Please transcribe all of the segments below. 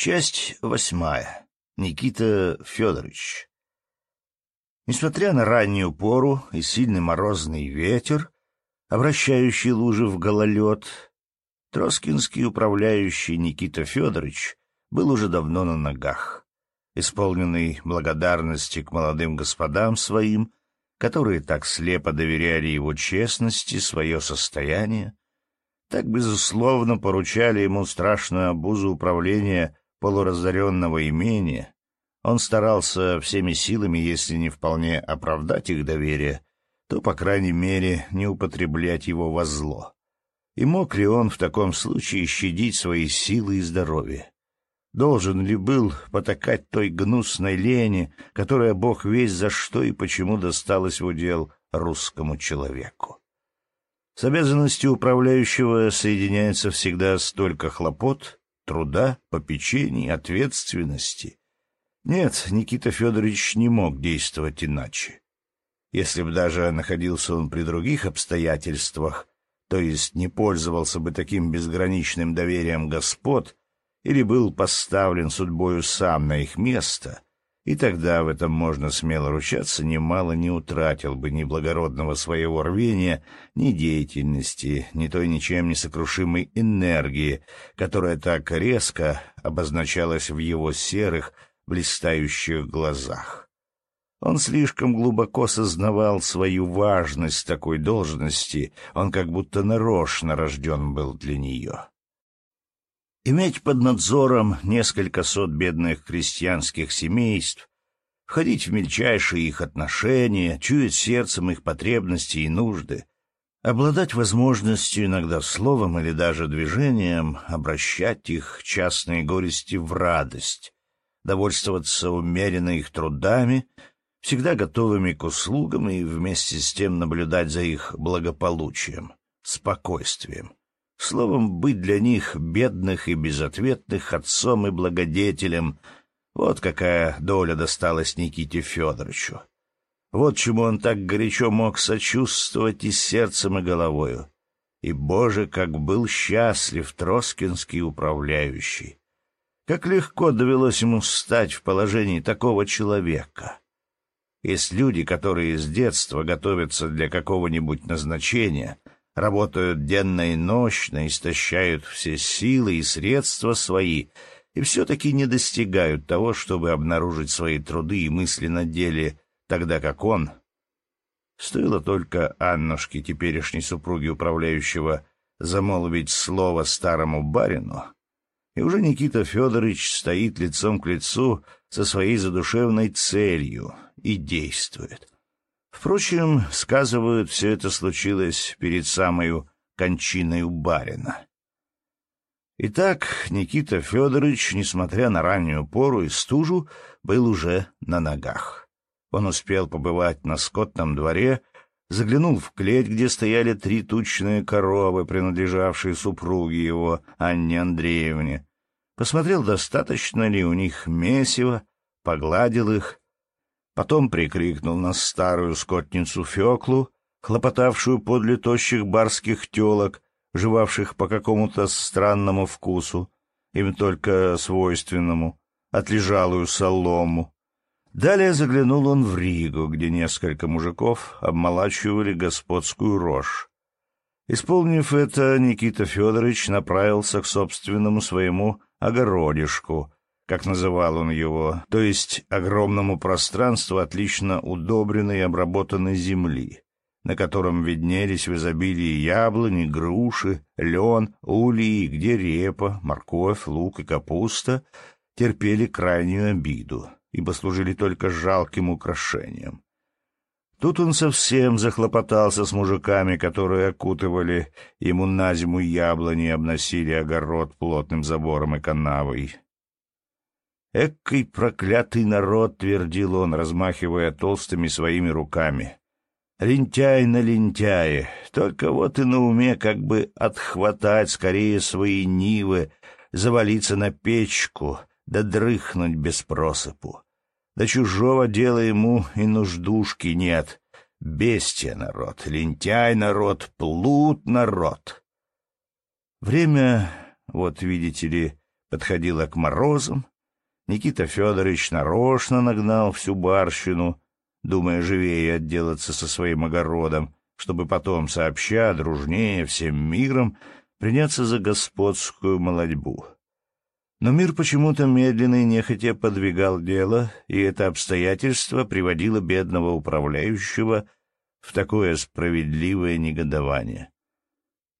Часть восьмая. Никита Федорович. Несмотря на раннюю пору и сильный морозный ветер, обращающий лужи в гололед, Троскинский управляющий Никита Федорович был уже давно на ногах, исполненный благодарности к молодым господам своим, которые так слепо доверяли его честности, свое состояние, так безусловно поручали ему страшную обузу управления — полуразоренного имения, он старался всеми силами, если не вполне оправдать их доверие, то, по крайней мере, не употреблять его во зло. И мог ли он в таком случае щадить свои силы и здоровье? Должен ли был потакать той гнусной лени, которая бог весь за что и почему досталась в удел русскому человеку? С обязанностью управляющего соединяется всегда столько хлопот, труда, попечений, ответственности. Нет, Никита Федорович не мог действовать иначе. Если бы даже находился он при других обстоятельствах, то есть не пользовался бы таким безграничным доверием господ или был поставлен судьбою сам на их место — и тогда в этом можно смело ручаться, немало не утратил бы ни благородного своего рвения, ни деятельности, ни той ничем не сокрушимой энергии, которая так резко обозначалась в его серых, блистающих глазах. Он слишком глубоко сознавал свою важность такой должности, он как будто нарочно рожден был для нее иметь под надзором несколько сот бедных крестьянских семейств, входить в мельчайшие их отношения, чуять сердцем их потребности и нужды, обладать возможностью иногда словом или даже движением обращать их частные горести в радость, довольствоваться умеренно их трудами, всегда готовыми к услугам и вместе с тем наблюдать за их благополучием, спокойствием. Словом, быть для них бедных и безответных отцом и благодетелем — вот какая доля досталась Никите Федоровичу. Вот чему он так горячо мог сочувствовать и сердцем, и головою. И, боже, как был счастлив Троскинский управляющий! Как легко довелось ему стать в положении такого человека! Есть люди, которые с детства готовятся для какого-нибудь назначения — работают денно и нощно, истощают все силы и средства свои и все-таки не достигают того, чтобы обнаружить свои труды и мысли на деле, тогда как он... Стоило только Аннушке, теперешней супруге управляющего, замолвить слово старому барину, и уже Никита Федорович стоит лицом к лицу со своей задушевной целью и действует — Впрочем, сказывают, все это случилось перед самой кончиной у барина. Итак, Никита Федорович, несмотря на раннюю пору и стужу, был уже на ногах. Он успел побывать на скотном дворе, заглянул в клеть, где стояли три тучные коровы, принадлежавшие супруге его, Анне Андреевне. Посмотрел, достаточно ли у них месива, погладил их — потом прикрикнул на старую скотницу Феклу, хлопотавшую подле тощих барских телок, живавших по какому-то странному вкусу, им только свойственному, отлежалую солому. Далее заглянул он в Ригу, где несколько мужиков обмолачивали господскую рожь. Исполнив это, Никита Федорович направился к собственному своему огородишку, как называл он его, то есть огромному пространству отлично удобренной и обработанной земли, на котором виднелись в изобилии яблони, груши, лен, улей, где репа, морковь, лук и капуста терпели крайнюю обиду, ибо служили только жалким украшением. Тут он совсем захлопотался с мужиками, которые окутывали ему на зиму яблони и обносили огород плотным забором и канавой. «Эккой проклятый народ!» — твердил он, размахивая толстыми своими руками. «Лентяй на лентяе! Только вот и на уме как бы отхватать скорее свои нивы, завалиться на печку, да дрыхнуть без просыпу. До чужого дела ему и нуждушки нет. Бестия народ, лентяй народ, плут народ!» Время, вот видите ли, подходило к морозам, Никита Федорович нарочно нагнал всю барщину, думая живее отделаться со своим огородом, чтобы потом, сообща, дружнее всем миром, приняться за господскую молодьбу. Но мир почему-то медленно и нехотя подвигал дело, и это обстоятельство приводило бедного управляющего в такое справедливое негодование.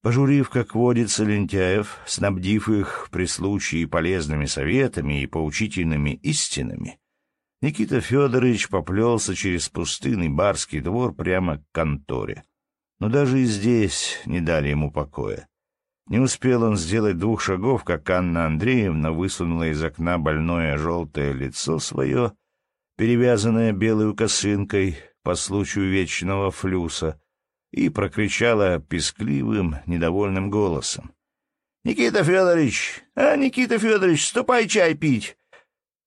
Пожурив, как водится, лентяев, снабдив их при случае полезными советами и поучительными истинами, Никита Федорович поплелся через пустынный барский двор прямо к конторе. Но даже и здесь не дали ему покоя. Не успел он сделать двух шагов, как Анна Андреевна высунула из окна больное желтое лицо свое, перевязанное белой косынкой по случаю вечного флюса — и прокричала пескливым, недовольным голосом. «Никита Федорович! А, Никита Федорович, ступай чай пить!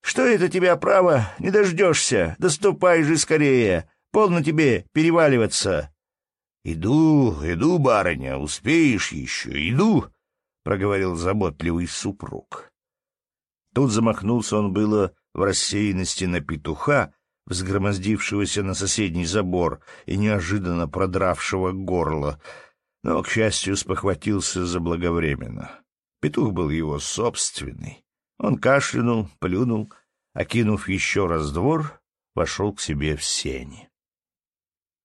Что это тебя, право, не дождешься? Да ступай же скорее! Полно тебе переваливаться!» «Иду, иду, барыня, успеешь еще, иду!» — проговорил заботливый супруг. Тут замахнулся он было в рассеянности на петуха, взгромоздившегося на соседний забор и неожиданно продравшего горло, но, к счастью, спохватился заблаговременно. Петух был его собственный. Он кашлянул, плюнул, окинув еще раз двор, вошел к себе в сени.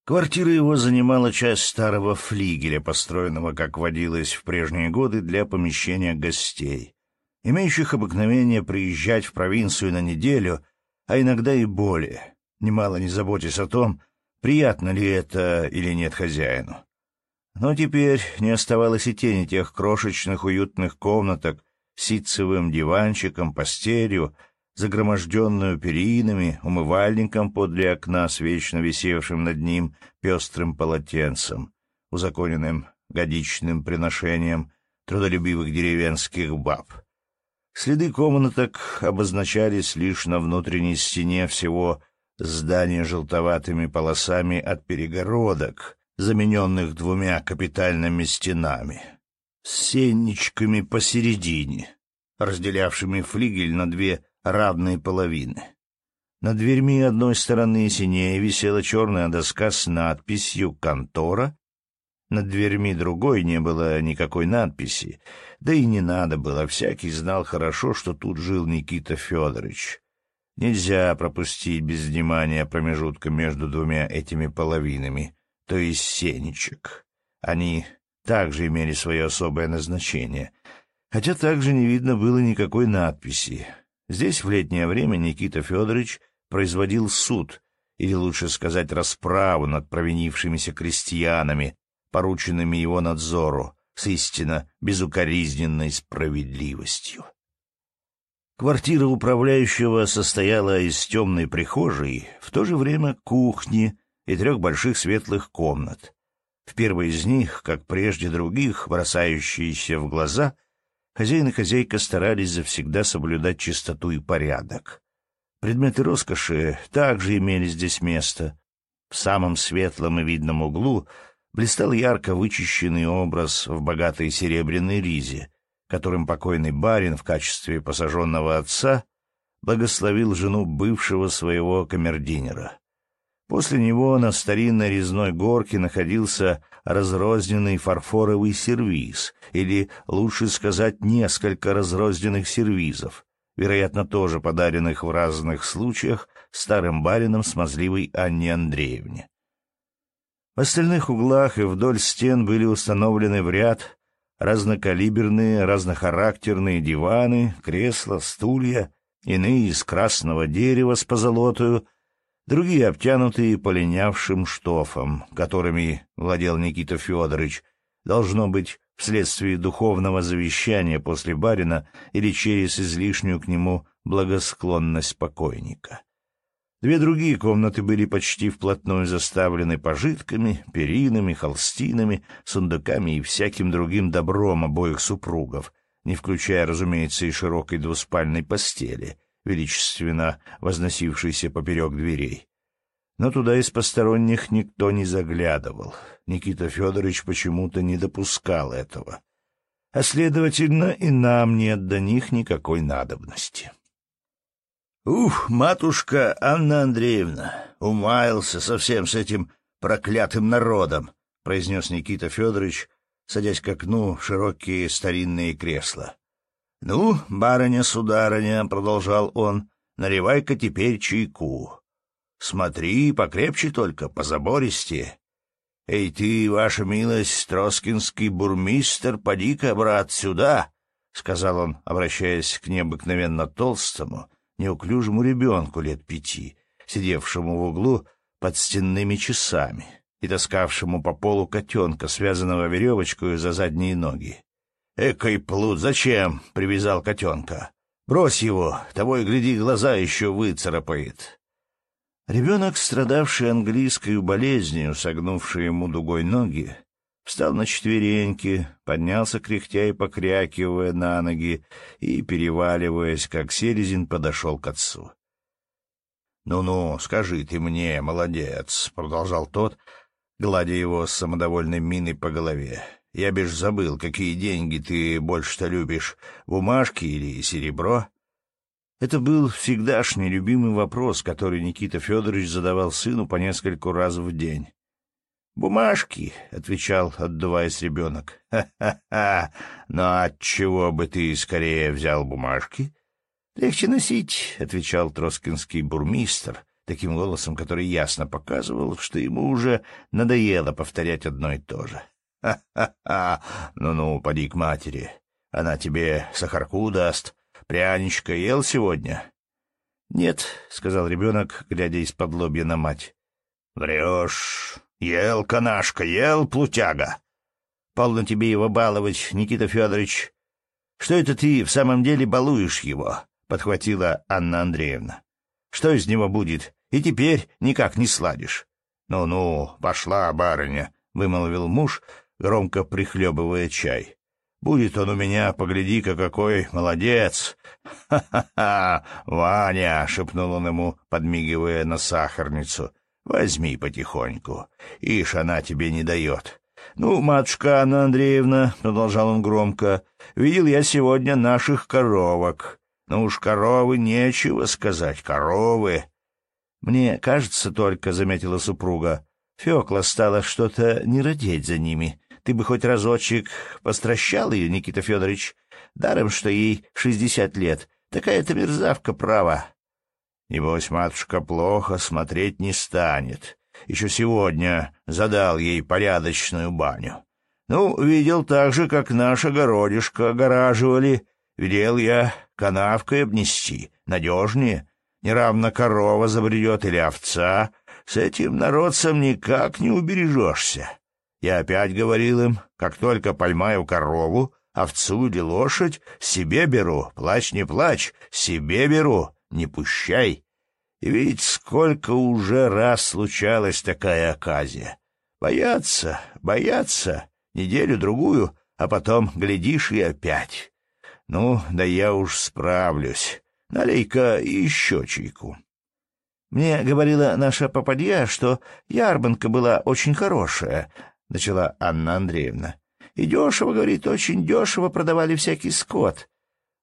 Квартира его занимала часть старого флигеля, построенного, как водилось в прежние годы, для помещения гостей, имеющих обыкновение приезжать в провинцию на неделю — а иногда и боли, немало не заботясь о том, приятно ли это или нет хозяину. Но теперь не оставалось и тени тех крошечных уютных комнаток с ситцевым диванчиком, постелью, загроможденную перинами, умывальником подле окна с вечно висевшим над ним пестрым полотенцем, узаконенным годичным приношением трудолюбивых деревенских баб — Следы комнаток обозначались лишь на внутренней стене всего здания желтоватыми полосами от перегородок, замененных двумя капитальными стенами, с сенечками посередине, разделявшими флигель на две равные половины. Над дверьми одной стороны синее висела черная доска с надписью «Контора», над дверьми другой не было никакой надписи — да и не надо было, всякий знал хорошо, что тут жил Никита Федорович. Нельзя пропустить без внимания промежутка между двумя этими половинами, то есть сенечек. Они также имели свое особое назначение, хотя также не видно было никакой надписи. Здесь в летнее время Никита Федорович производил суд, или лучше сказать расправу над провинившимися крестьянами, порученными его надзору — с истинно безукоризненной справедливостью. Квартира управляющего состояла из темной прихожей, в то же время кухни и трех больших светлых комнат. В первой из них, как прежде других, бросающиеся в глаза, хозяин и хозяйка старались завсегда соблюдать чистоту и порядок. Предметы роскоши также имели здесь место. В самом светлом и видном углу блистал ярко вычищенный образ в богатой серебряной ризе, которым покойный барин в качестве посаженного отца благословил жену бывшего своего камердинера. После него на старинной резной горке находился разрозненный фарфоровый сервиз, или, лучше сказать, несколько разрозненных сервизов, вероятно, тоже подаренных в разных случаях старым барином смазливой Анне Андреевне. В остальных углах и вдоль стен были установлены в ряд разнокалиберные, разнохарактерные диваны, кресла, стулья, иные из красного дерева с позолотою, другие обтянутые полинявшим штофом, которыми владел Никита Федорович, должно быть, вследствие духовного завещания после барина или через излишнюю к нему благосклонность покойника. Две другие комнаты были почти вплотную заставлены пожитками, перинами, холстинами, сундуками и всяким другим добром обоих супругов, не включая, разумеется, и широкой двуспальной постели, величественно возносившейся поперек дверей. Но туда из посторонних никто не заглядывал. Никита Федорович почему-то не допускал этого. А следовательно, и нам нет до них никакой надобности. «Ух, матушка Анна Андреевна, умаялся совсем с этим проклятым народом», — произнес Никита Федорович, садясь к окну в широкие старинные кресла. «Ну, барыня-сударыня», — продолжал он, — «наливай-ка теперь чайку. Смотри, покрепче только, позабористее. Эй ты, ваша милость, троскинский бурмистер, поди-ка, брат, сюда», — сказал он, обращаясь к необыкновенно толстому, — неуклюжему ребенку лет пяти, сидевшему в углу под стенными часами и таскавшему по полу котенка, связанного веревочкой за задние ноги. «Экой плут, зачем?» — привязал котенка. «Брось его, того и гляди, глаза еще выцарапает». Ребенок, страдавший английской болезнью, согнувший ему дугой ноги, встал на четвереньки, поднялся кряхтя и покрякивая на ноги, и, переваливаясь, как селезин, подошел к отцу. «Ну-ну, скажи ты мне, молодец!» — продолжал тот, гладя его с самодовольной миной по голове. «Я бишь забыл, какие деньги ты больше-то любишь, бумажки или серебро?» Это был всегдашний любимый вопрос, который Никита Федорович задавал сыну по нескольку раз в день. Бумажки, отвечал отдуваясь ребенок. А, а, но ادوائس ربیونک бы ты скорее взял бумажки? Легче носить, отвечал ترسکنسکی бурмистр таким голосом, который ясно показывал, что ему уже надоело повторять одно и то же. «Ха-ха-ха! Ну-ну, поди к матери. Она тебе сахарку даст. Пряничка ел сегодня?» «Нет», — сказал ребенок, глядя из-под лобья на мать. «Врешь. Ел, канашка, ел, плутяга. Полно тебе его баловать, Никита Федорович. Что это ты в самом деле балуешь его? Подхватила Анна Андреевна. Что из него будет? И теперь никак не сладишь. Ну-ну, пошла, барыня, вымолвил муж, громко прихлебывая чай. Будет он у меня, погляди-ка, какой молодец! Ха-ха-ха! Ваня! — шепнул он ему, подмигивая на сахарницу. Возьми потихоньку. Ишь, она тебе не дает. Ну, матушка Анна Андреевна, — продолжал он громко, — видел я сегодня наших коровок. Ну уж коровы нечего сказать, коровы. Мне кажется только, — заметила супруга, — Фекла стала что-то не родить за ними. Ты бы хоть разочек постращал ее, Никита Федорович. Даром, что ей шестьдесят лет. Такая-то мерзавка, права. Небось, матушка плохо смотреть не станет. Еще сегодня задал ей порядочную баню. Ну, видел так же, как наш огородишко огораживали. Велел я канавкой обнести, надежнее. Неравно корова забредет или овца. С этим народцем никак не убережешься. Я опять говорил им, как только поймаю корову, овцу или лошадь, себе беру, плачь не плачь, себе беру не пущай. И ведь сколько уже раз случалась такая оказия. Бояться, бояться, неделю-другую, а потом глядишь и опять. Ну, да я уж справлюсь. Налей-ка еще чайку. Мне говорила наша попадья, что ярмарка была очень хорошая, — начала Анна Андреевна. — И дешево, — говорит, — очень дешево продавали всякий скот.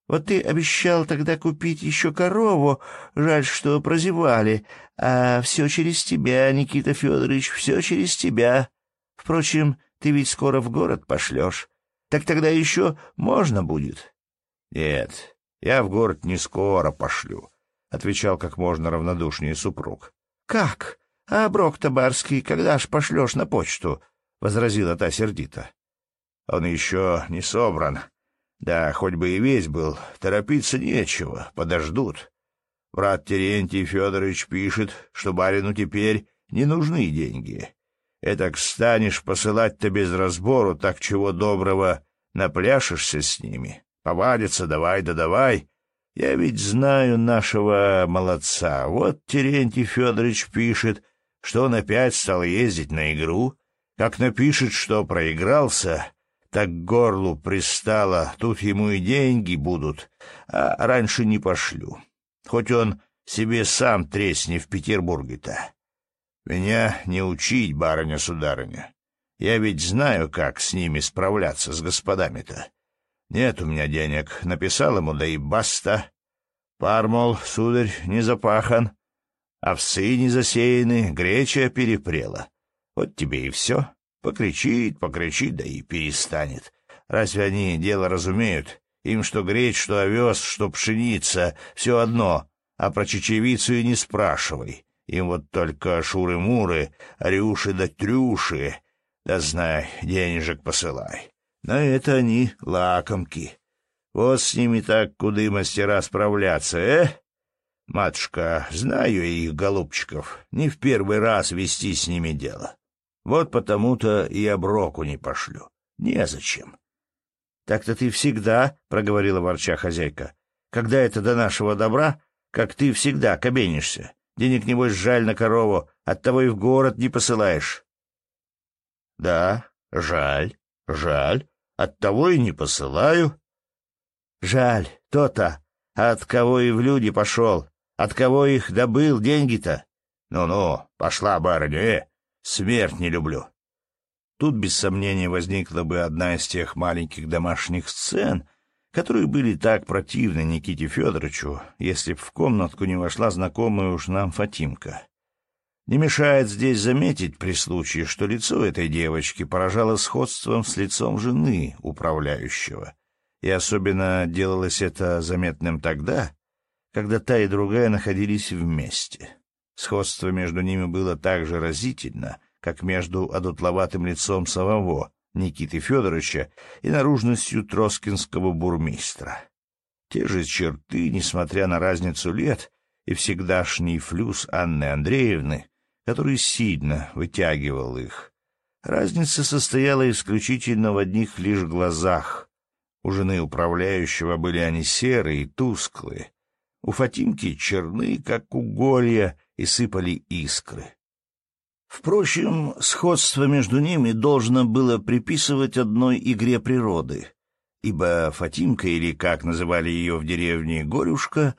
Вот ты обещал тогда купить еще корову, жаль, что прозевали. А все через тебя, Никита Федорович, все через тебя. Впрочем, ты ведь скоро в город пошлешь. Так тогда еще можно будет. — Нет, я в город не скоро пошлю, — отвечал как можно равнодушнее супруг. — Как? А брок-то барский, когда ж пошлешь на почту? — возразила та сердито. — Он еще не собран, да, хоть бы и весь был, торопиться нечего, подождут. Брат Терентий Федорович пишет, что барину теперь не нужны деньги. Этак станешь посылать-то без разбору, так чего доброго, напляшешься с ними. Повалится, давай да давай. Я ведь знаю нашего молодца. Вот Терентий Федорович пишет, что он опять стал ездить на игру. Как напишет, что проигрался, так горлу пристало, тут ему и деньги будут, а раньше не пошлю. Хоть он себе сам тресни в Петербурге-то. Меня не учить, барыня-сударыня. Я ведь знаю, как с ними справляться, с господами-то. Нет у меня денег, написал ему, да и баста. Пар, мол, сударь, не запахан, овцы не засеяны, греча перепрела. Вот тебе и все. Покричит, покричит, да и перестанет. Разве они дело разумеют? Им что греть, что овес, что пшеница — все одно. А про чечевицу и не спрашивай. Им вот только шуры-муры, рюши да трюши. Да знай, денежек посылай. Но это они лакомки. Вот с ними так куды мастера справляться, э? Матушка, знаю их, голубчиков, не в первый раз вести с ними дело. Вот потому-то и оброку не пошлю. Незачем. — Так-то ты всегда, — проговорила ворча хозяйка, — когда это до нашего добра, как ты всегда кабенишься. Денег, небось, жаль на корову, оттого и в город не посылаешь. — Да, жаль, жаль, оттого и не посылаю. — Жаль, то-то, а от кого и в люди пошел, от кого их добыл деньги-то? Ну — Ну-ну, пошла, барыня, э, Смерть не люблю. Тут, без сомнения, возникла бы одна из тех маленьких домашних сцен, которые были так противны Никите Федоровичу, если б в комнатку не вошла знакомая уж нам Фатимка. Не мешает здесь заметить при случае, что лицо этой девочки поражало сходством с лицом жены управляющего, и особенно делалось это заметным тогда, когда та и другая находились вместе. Сходство между ними было так же разительно, как между одутловатым лицом самого Никиты Федоровича и наружностью троскинского бурмистра. Те же черты, несмотря на разницу лет, и всегдашний флюс Анны Андреевны, который сильно вытягивал их. Разница состояла исключительно в одних лишь глазах. У жены управляющего были они серые и тусклые, у Фатимки черны, как уголья, и сыпали искры. Впрочем, сходство между ними должно было приписывать одной игре природы, ибо Фатимка, или как называли ее в деревне Горюшка,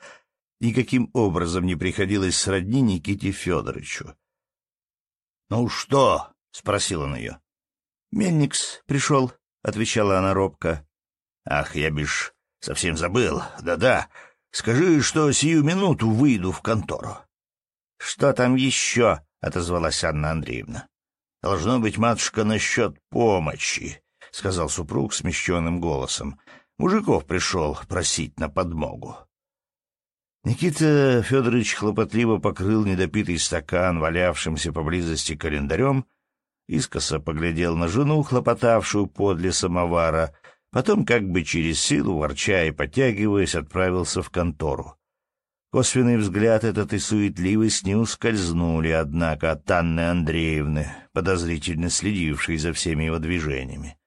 никаким образом не приходилось сродни Никите Федоровичу. — Ну что? — спросил он ее. — Мельникс пришел, — отвечала она робко. — Ах, я бишь совсем забыл. Да-да. Скажи, что сию минуту выйду в контору. — «Что там еще?» — отозвалась Анна Андреевна. «Должно быть, матушка, насчет помощи», — сказал супруг смещенным голосом. «Мужиков пришел просить на подмогу». Никита Федорович хлопотливо покрыл недопитый стакан, валявшимся поблизости календарем, искоса поглядел на жену, хлопотавшую подле самовара, потом, как бы через силу, ворча и подтягиваясь, отправился в контору. Косвенный взгляд этот и суетливый с не ускользнули, однако, от Анны Андреевны, подозрительно следившей за всеми его движениями.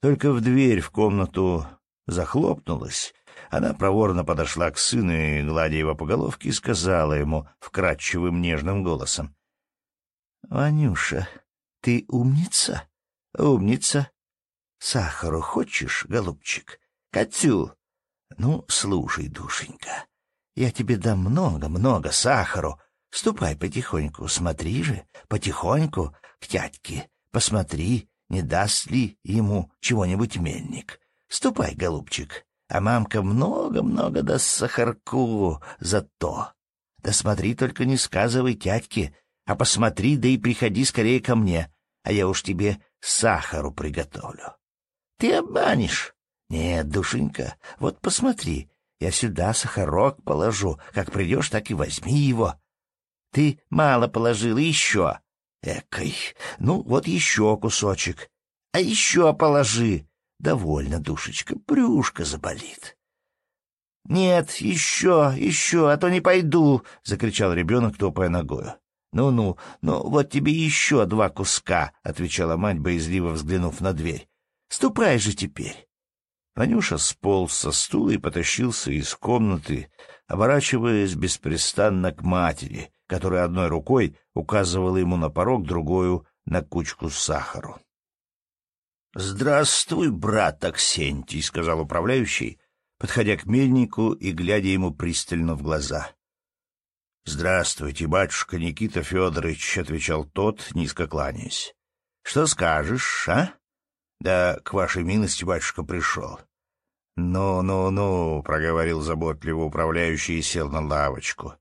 Только в дверь в комнату захлопнулась, она проворно подошла к сыну и, гладя его по головке, сказала ему вкрадчивым нежным голосом. — Ванюша, ты умница? Умница. Сахару хочешь, голубчик? Катю? Ну, слушай, душенька, я тебе дам много-много сахару. Ступай потихоньку, смотри же, потихоньку, к тятьке. Посмотри, не даст ли ему чего-нибудь мельник. Ступай, голубчик, а мамка много-много даст сахарку за то. Да смотри, только не сказывай тятьке, а посмотри, да и приходи скорее ко мне, а я уж тебе сахару приготовлю. Ты обманешь? Нет, душенька, вот посмотри, я сюда сахарок положу. Как придешь, так и возьми его. Ты мало положил, еще. Экой. Ну, вот еще кусочек. А еще положи. Довольно, душечка, брюшко заболит. — Нет, еще, еще, а то не пойду! — закричал ребенок, топая ногою. «Ну-ну, ну вот тебе еще два куска», — отвечала мать, боязливо взглянув на дверь. «Ступай же теперь». Ванюша сполз со стула и потащился из комнаты, оборачиваясь беспрестанно к матери, которая одной рукой указывала ему на порог, другую — на кучку сахару. — Здравствуй, брат Аксентий, — сказал управляющий, подходя к мельнику и глядя ему пристально в глаза. — Здравствуйте, батюшка Никита Федорович, — отвечал тот, низко кланяясь. — Что скажешь, а? да к вашей милости, батюшка, пришел». «Ну, ну, ну», — проговорил заботливо управляющий и сел на лавочку.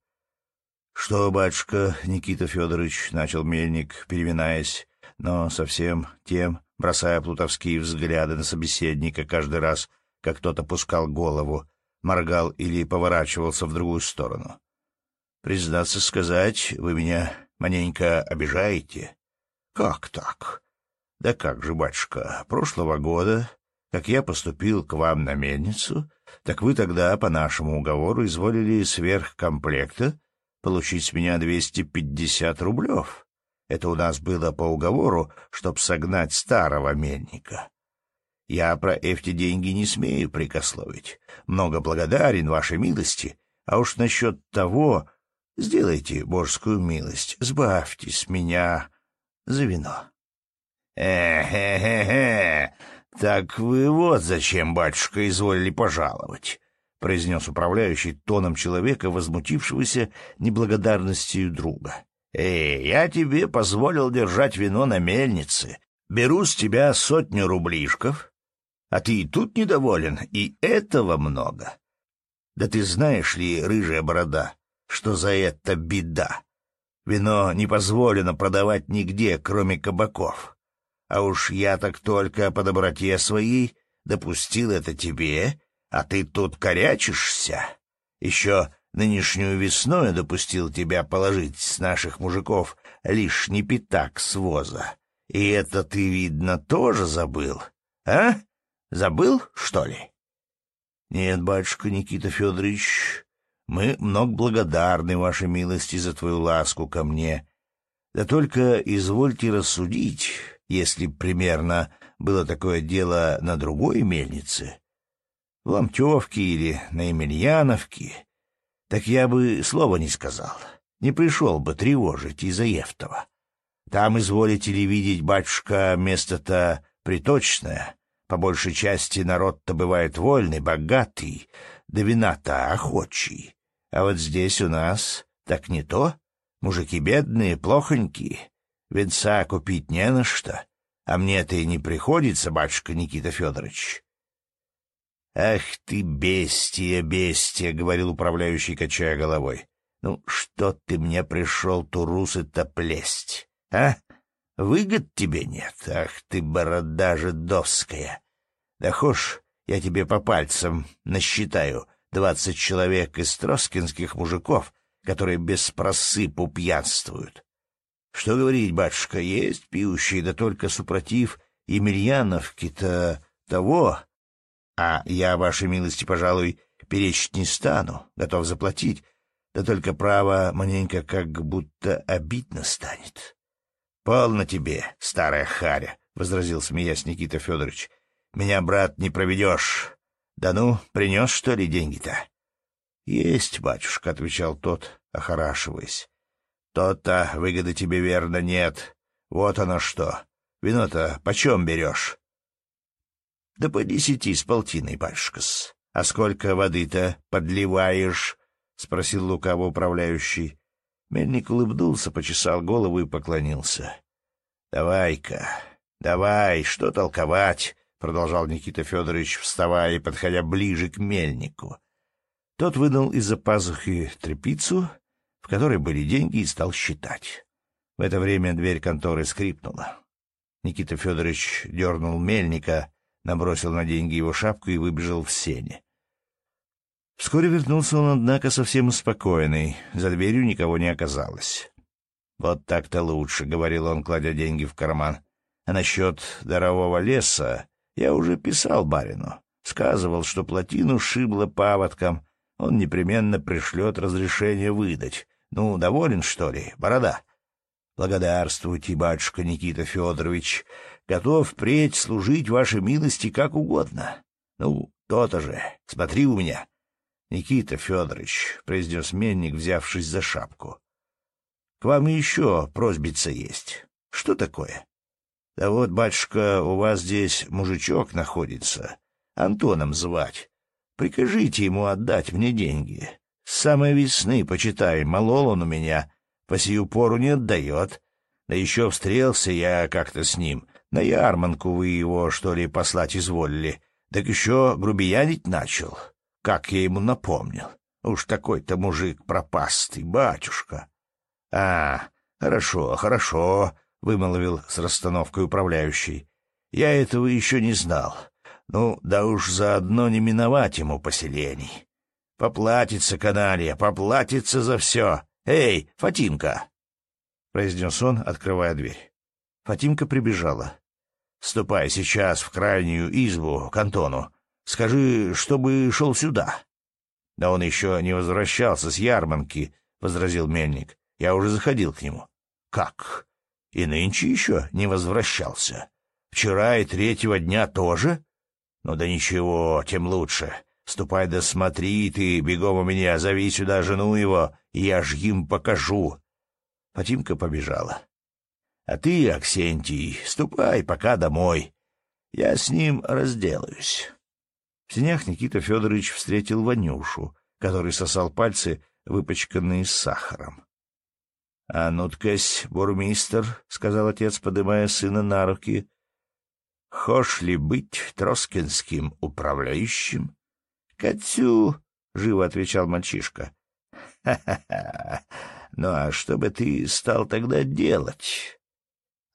«Что, батюшка, Никита Федорович?» — начал мельник, переминаясь, но совсем тем, бросая плутовские взгляды на собеседника каждый раз, как тот опускал голову, моргал или поворачивался в другую сторону. «Признаться сказать, вы меня маленько обижаете?» «Как так?» Да как же, батюшка, прошлого года, как я поступил к вам на мельницу, так вы тогда по нашему уговору изволили сверхкомплекта получить с меня 250 рублев. Это у нас было по уговору, чтоб согнать старого мельника. Я про эти деньги не смею прикословить. Много благодарен вашей милости, а уж насчет того, сделайте божскую милость, сбавьте с меня за вино. «Э-хе-хе-хе! Так вы вот зачем, батюшка, изволили пожаловать!» — произнес управляющий тоном человека, возмутившегося неблагодарностью друга. «Эй, я тебе позволил держать вино на мельнице. Беру с тебя сотню рублишков, а ты и тут недоволен, и этого много. Да ты знаешь ли, рыжая борода, что за это беда? Вино не позволено продавать нигде, кроме кабаков». А уж я так только по доброте своей допустил это тебе, а ты тут корячишься. Еще нынешнюю весну я допустил тебя положить с наших мужиков лишний пятак с воза. И это ты, видно, тоже забыл, а? Забыл, что ли? Нет, батюшка Никита Федорович, мы много благодарны вашей милости за твою ласку ко мне. Да только извольте рассудить, если примерно было такое дело на другой мельнице, в Ломтевке или на Емельяновке, так я бы слова не сказал, не пришел бы тревожить из-за Евтова. Там, изволите ли видеть, батюшка, место-то приточное, по большей части народ-то бывает вольный, богатый, да вина-то охочий. А вот здесь у нас так не то, мужики бедные, плохонькие, Венца купить не на что, а мне это и не приходится, батюшка Никита Федорович. — Ах ты, бестия, бестия, — говорил управляющий, качая головой. — Ну, что ты мне пришел, турусы-то, плесть, а? Выгод тебе нет, ах ты, борода жидовская. Да хошь, я тебе по пальцам насчитаю двадцать человек из троскинских мужиков, которые без просыпу пьянствуют. Что говорить, батюшка, есть пьющие, да только супротив Емельяновки-то того. А я, вашей милости, пожалуй, перечить не стану, готов заплатить. Да только право маленько как будто обидно станет. — Полно тебе, старая харя, — возразил, смеясь Никита Федорович. — Меня, брат, не проведешь. Да ну, принес, что ли, деньги-то? — Есть, батюшка, — отвечал тот, охорашиваясь. «То-то выгоды тебе верно нет. Вот оно что. Вино-то почем берешь?» «Да по десяти с полтиной, батюшка-с. А сколько воды-то подливаешь?» — спросил лукаво управляющий. Мельник улыбнулся, почесал голову и поклонился. «Давай-ка, давай, что толковать?» — продолжал Никита Федорович, вставая и подходя ближе к мельнику. Тот вынул из-за пазухи тряпицу в которой были деньги, и стал считать. В это время дверь конторы скрипнула. Никита Федорович дернул мельника, набросил на деньги его шапку и выбежал в сене. Вскоре вернулся он, однако, совсем спокойный. За дверью никого не оказалось. «Вот так-то лучше», — говорил он, кладя деньги в карман. «А насчет дарового леса я уже писал барину. Сказывал, что плотину шибло паводком. Он непременно пришлет разрешение выдать. Ну, доволен, что ли, борода? Благодарствуйте, батюшка Никита Федорович. Готов впредь служить вашей милости как угодно. Ну, то-то же. Смотри у меня. Никита Федорович, — произнес менник, взявшись за шапку. — К вам еще просьбица есть. Что такое? — Да вот, батюшка, у вас здесь мужичок находится. Антоном звать. Прикажите ему отдать мне деньги. С самой весны, почитай, молол он у меня, по сию пору не отдает. Да еще встрелся я как-то с ним. На ярманку вы его, что ли, послать изволили. Так еще грубиянить начал. Как я ему напомнил. Уж такой-то мужик пропастый, батюшка. — А, хорошо, хорошо, — вымолвил с расстановкой управляющий. — Я этого еще не знал. Ну, да уж заодно не миновать ему поселений. «Поплатится, каналья, поплатится за все! Эй, Фатимка!» — произнес он, открывая дверь. Фатимка прибежала. «Ступай сейчас в крайнюю избу, к Антону. Скажи, чтобы шел сюда». «Да он еще не возвращался с Ярманки, — возразил мельник. «Я уже заходил к нему». «Как? И нынче еще не возвращался? Вчера и третьего дня тоже?» «Ну да ничего, тем лучше. Ступай да смотри ты, бегом у меня, зови сюда жену его, и я ж им покажу. Фатимка побежала. А ты, Аксентий, ступай пока домой. Я с ним разделаюсь. В синях Никита Федорович встретил Ванюшу, который сосал пальцы, выпачканные сахаром. — А ну-ткась, бурмистер, — сказал отец, подымая сына на руки, — хошь ли быть троскинским управляющим? — Катю, — живо отвечал мальчишка. «Ха-ха-ха! Ну а что бы ты стал тогда делать?»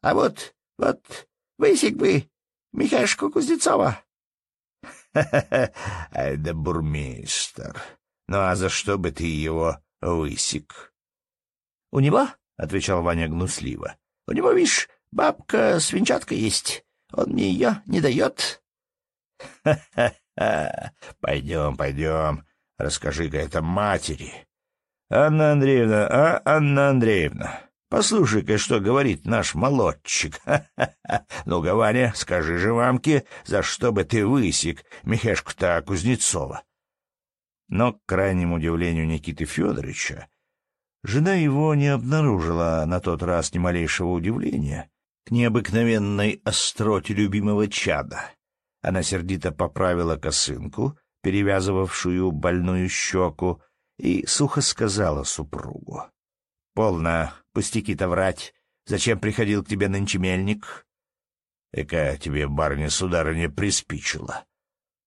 «А вот, вот, высек бы Михашку Кузнецова!» «Ха-ха-ха! Ай да бурмистер! Ну а за что бы ты его высек?» «У него?» — отвечал Ваня гнусливо. «У него, видишь, бабка-свинчатка есть. Он мне ее не дает». «Ха-ха!» А Пойдем, пойдем, расскажи-ка это матери. Анна Андреевна, а, Анна Андреевна, послушай-ка, что говорит наш молодчик. Ну-ка, Ваня, скажи же мамке, за что бы ты высек Михешку-то Кузнецова. Но, к крайнему удивлению Никиты Федоровича, жена его не обнаружила на тот раз ни малейшего удивления к необыкновенной остроте любимого чада. Она сердито поправила косынку, перевязывавшую больную щеку, и сухо сказала супругу. — Полно, пустяки-то врать. Зачем приходил к тебе нынче мельник? — Эка тебе, барыня, сударыня, приспичила.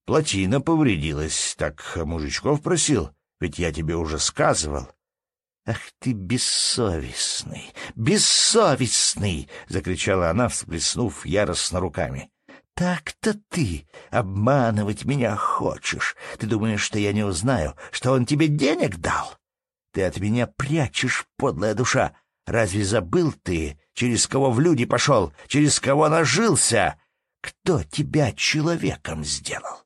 Плотина повредилась, так мужичков просил, ведь я тебе уже сказывал. — Ах ты бессовестный, бессовестный! — закричала она, всплеснув яростно руками. Так-то ты обманывать меня хочешь. Ты думаешь, что я не узнаю, что он тебе денег дал? Ты от меня прячешь, подлая душа. Разве забыл ты, через кого в люди пошел, через кого нажился? Кто тебя человеком сделал?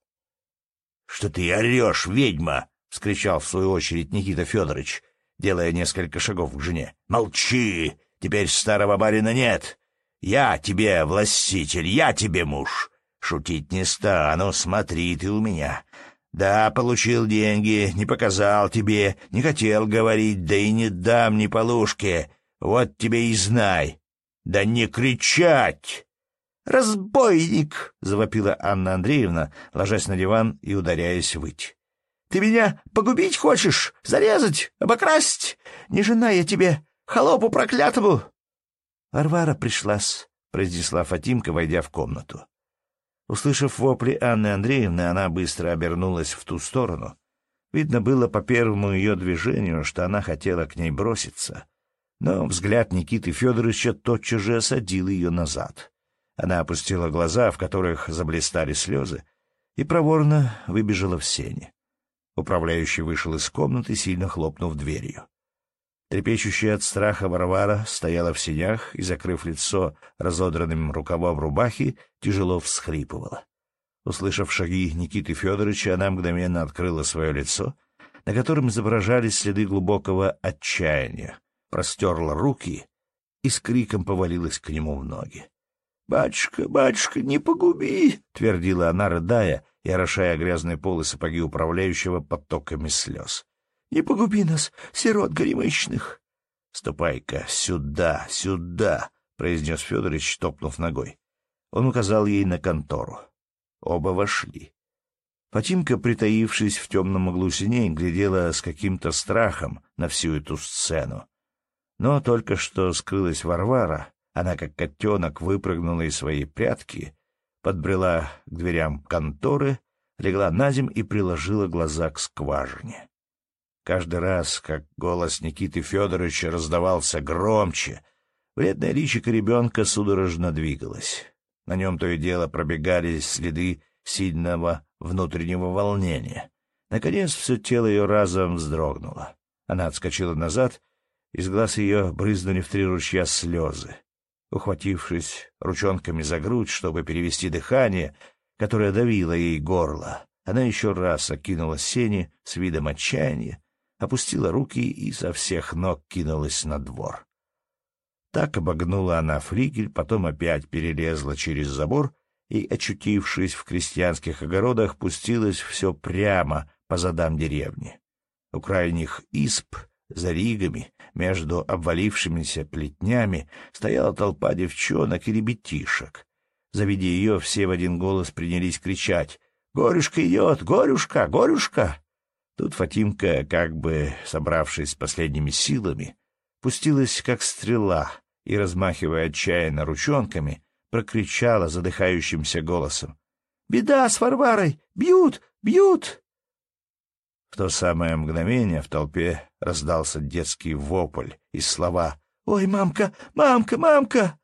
— Что ты орешь, ведьма? — вскричал в свою очередь Никита Федорович, делая несколько шагов к жене. — Молчи! Теперь старого барина нет! Я тебе властитель, я тебе муж. Шутить не стану, смотри ты у меня. Да, получил деньги, не показал тебе, не хотел говорить, да и не дам ни полушки. Вот тебе и знай. Да не кричать!» «Разбойник!» — завопила Анна Андреевна, ложась на диван и ударяясь выть. «Ты меня погубить хочешь? Зарезать? Обокрасть? Не жена я тебе, холопу проклятому! «Варвара пришлась», — произнесла Фатимка, войдя в комнату. Услышав вопли Анны Андреевны, она быстро обернулась в ту сторону. Видно было по первому ее движению, что она хотела к ней броситься. Но взгляд Никиты Федоровича тотчас же осадил ее назад. Она опустила глаза, в которых заблистали слезы, и проворно выбежала в сени. Управляющий вышел из комнаты, сильно хлопнув дверью трепещущая от страха Варвара стояла в синях и, закрыв лицо разодранным рукавом рубахи, тяжело всхрипывала. Услышав шаги Никиты Федоровича, она мгновенно открыла свое лицо, на котором изображались следы глубокого отчаяния, простерла руки и с криком повалилась к нему в ноги. — Батюшка, батюшка, не погуби! — твердила она, рыдая и орошая грязные полы сапоги управляющего потоками слез. Не погуби нас, сирот горемычных. — Ступай-ка сюда, сюда, — произнес Федорович, топнув ногой. Он указал ей на контору. Оба вошли. Потимка, притаившись в темном углу синей, глядела с каким-то страхом на всю эту сцену. Но только что скрылась Варвара, она, как котенок, выпрыгнула из своей прятки, подбрела к дверям конторы, легла на земь и приложила глаза к скважине. Каждый раз, как голос Никиты Федоровича раздавался громче, вредное личико ребенка судорожно двигалось. На нем то и дело пробегались следы сильного внутреннего волнения. Наконец все тело ее разом вздрогнуло. Она отскочила назад, из глаз ее брызнули в три ручья слезы. Ухватившись ручонками за грудь, чтобы перевести дыхание, которое давило ей горло, она еще раз окинула сени с видом отчаяния опустила руки и со всех ног кинулась на двор. Так обогнула она флигель, потом опять перелезла через забор и, очутившись в крестьянских огородах, пустилась все прямо по задам деревни. У крайних исп, за ригами, между обвалившимися плетнями, стояла толпа девчонок и ребятишек. Заведя ее, все в один голос принялись кричать «Горюшка идет! Горюшка! Горюшка!» Тут Фатимка, как бы собравшись последними силами, пустилась как стрела и, размахивая отчаянно ручонками, прокричала задыхающимся голосом. «Беда с Варварой! Бьют! Бьют!» В то самое мгновение в толпе раздался детский вопль и слова «Ой, мамка! Мамка! Мамка!»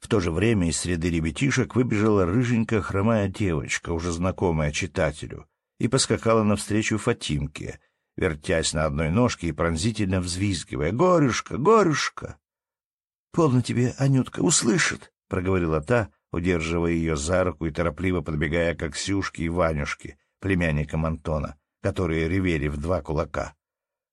В то же время из среды ребятишек выбежала рыженькая хромая девочка, уже знакомая читателю — и поскакала навстречу Фатимке, вертясь на одной ножке и пронзительно взвизгивая «Горюшка! Горюшка!» «Полно тебе, Анютка, услышит!» — проговорила та, удерживая ее за руку и торопливо подбегая к Аксюшке и Ванюшке, племянникам Антона, которые ревели в два кулака.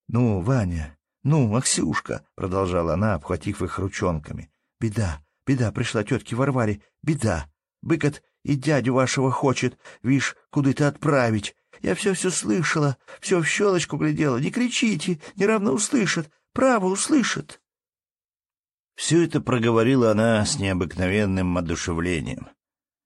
«Ну, Ваня, ну, Аксюшка!» — продолжала она, обхватив их ручонками. «Беда, беда пришла тетке Варваре, беда! Быкот и дядю вашего хочет, вишь, куда-то отправить, я все-все слышала, все в щелочку глядела. Не кричите, неравно услышат, право услышат». Все это проговорила она с необыкновенным одушевлением.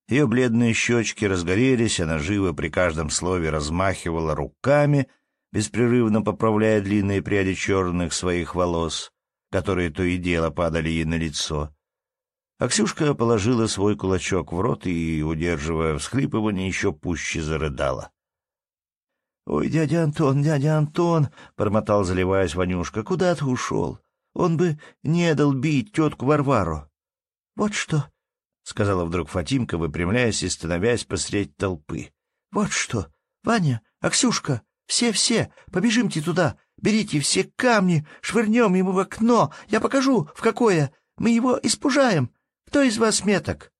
Ее бледные щечки разгорелись, она живо при каждом слове размахивала руками, беспрерывно поправляя длинные пряди черных своих волос, которые то и дело падали ей на лицо. Аксюшка положила свой кулачок в рот и, удерживая всхлипывание, еще пуще зарыдала. «Ой, дядя Антон, дядя Антон!» — промотал, заливаясь Ванюшка. «Куда ты ушел? Он бы не дал бить тетку Варвару!» «Вот что!» — сказала вдруг Фатимка, выпрямляясь и становясь посредь толпы. «Вот что! Ваня, Аксюшка, все-все, побежимте туда, берите все камни, швырнем ему в окно, я покажу, в какое, мы его испужаем. Кто из вас меток?»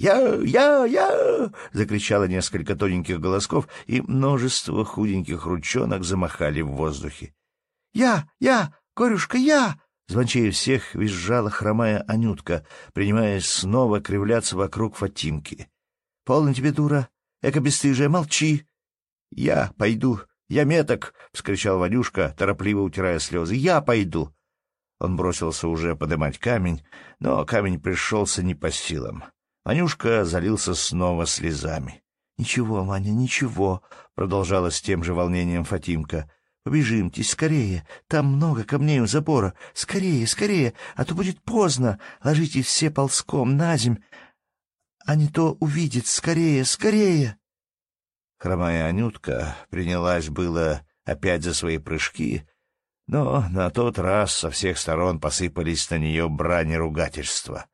«Я! Я! Я!» — закричало несколько тоненьких голосков, и множество худеньких ручонок замахали в воздухе. «Я! Я! Корюшка, я!» Звончее всех визжала хромая Анютка, принимаясь снова кривляться вокруг Фатимки. «Полно тебе, дура! Эка бесстыжая, молчи!» «Я пойду! Я меток!» — вскричал Ванюшка, торопливо утирая слезы. «Я пойду!» Он бросился уже подымать камень, но камень пришелся не по силам. Анюшка залился снова слезами. «Ничего, Ваня, ничего», — продолжала с тем же волнением Фатимка. Побежимте скорее, там много камней у забора. Скорее, скорее, а то будет поздно. Ложитесь все ползком на земь, а не то увидит. Скорее, скорее!» Хромая Анютка принялась было опять за свои прыжки, но на тот раз со всех сторон посыпались на нее брани ругательства.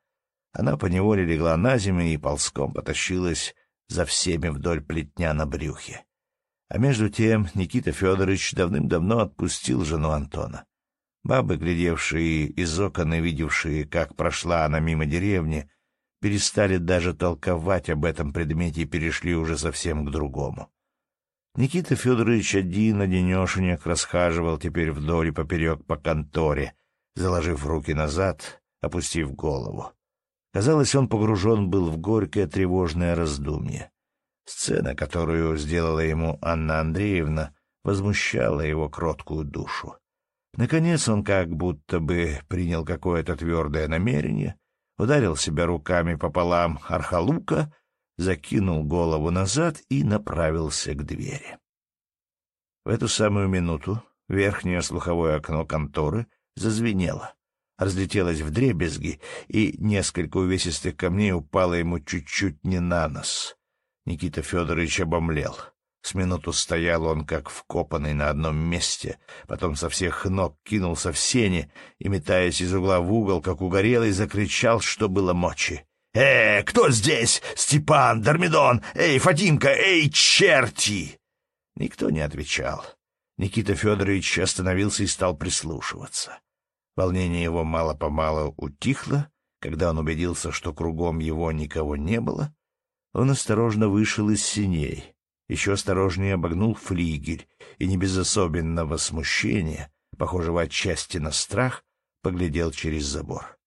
Она поневоле легла на землю и ползком потащилась за всеми вдоль плетня на брюхе. А между тем Никита Федорович давным-давно отпустил жену Антона. Бабы, глядевшие из окон и видевшие, как прошла она мимо деревни, перестали даже толковать об этом предмете и перешли уже совсем к другому. Никита Федорович один-одинешенек расхаживал теперь вдоль и поперек по конторе, заложив руки назад, опустив голову. Казалось, он погружен был в горькое тревожное раздумье. Сцена, которую сделала ему Анна Андреевна, возмущала его кроткую душу. Наконец он как будто бы принял какое-то твердое намерение, ударил себя руками пополам архалука, закинул голову назад и направился к двери. В эту самую минуту верхнее слуховое окно конторы зазвенело разлетелась в дребезги, и несколько увесистых камней упало ему чуть-чуть не на нос. Никита Федорович обомлел. С минуту стоял он, как вкопанный на одном месте, потом со всех ног кинулся в сени и, метаясь из угла в угол, как угорелый, закричал, что было мочи. «Э, кто здесь? Степан, Дармидон. Эй, Фатимка! Эй, черти!» Никто не отвечал. Никита Федорович остановился и стал прислушиваться. Волнение его мало-помалу утихло, когда он убедился, что кругом его никого не было. Он осторожно вышел из синей, еще осторожнее обогнул флигель и не без особенного смущения, похожего отчасти на страх, поглядел через забор.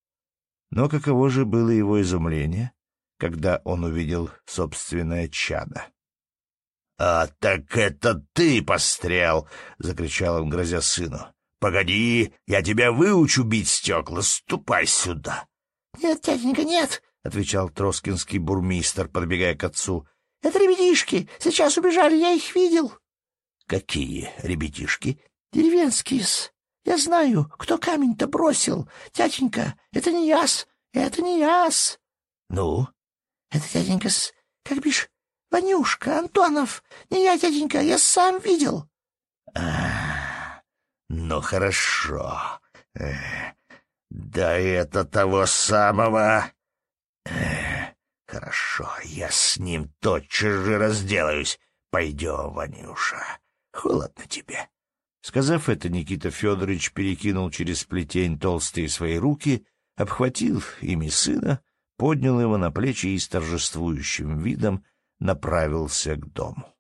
Но каково же было его изумление, когда он увидел собственное чадо. — А так это ты пострел! — закричал он, грозя сыну. «Погоди, я тебя выучу бить стекла, ступай сюда!» «Нет, тятенька, нет!» — отвечал троскинский бурмистр, подбегая к отцу. «Это ребятишки, сейчас убежали, я их видел!» «Какие ребятишки?» «Деревенские-с. Я знаю, кто камень-то бросил. Тятенька, это не яс, это не яс!» «Ну?» «Это тятенька-с, как бишь, Ванюшка, Антонов. Не я, тятенька, я сам видел!» «А-а-а!» Ну хорошо. Э, да это того самого... Э, хорошо, я с ним тотчас же разделаюсь. Пойдем, Ванюша, холодно тебе. Сказав это, Никита Федорович перекинул через плетень толстые свои руки, обхватил ими сына, поднял его на плечи и с торжествующим видом направился к дому.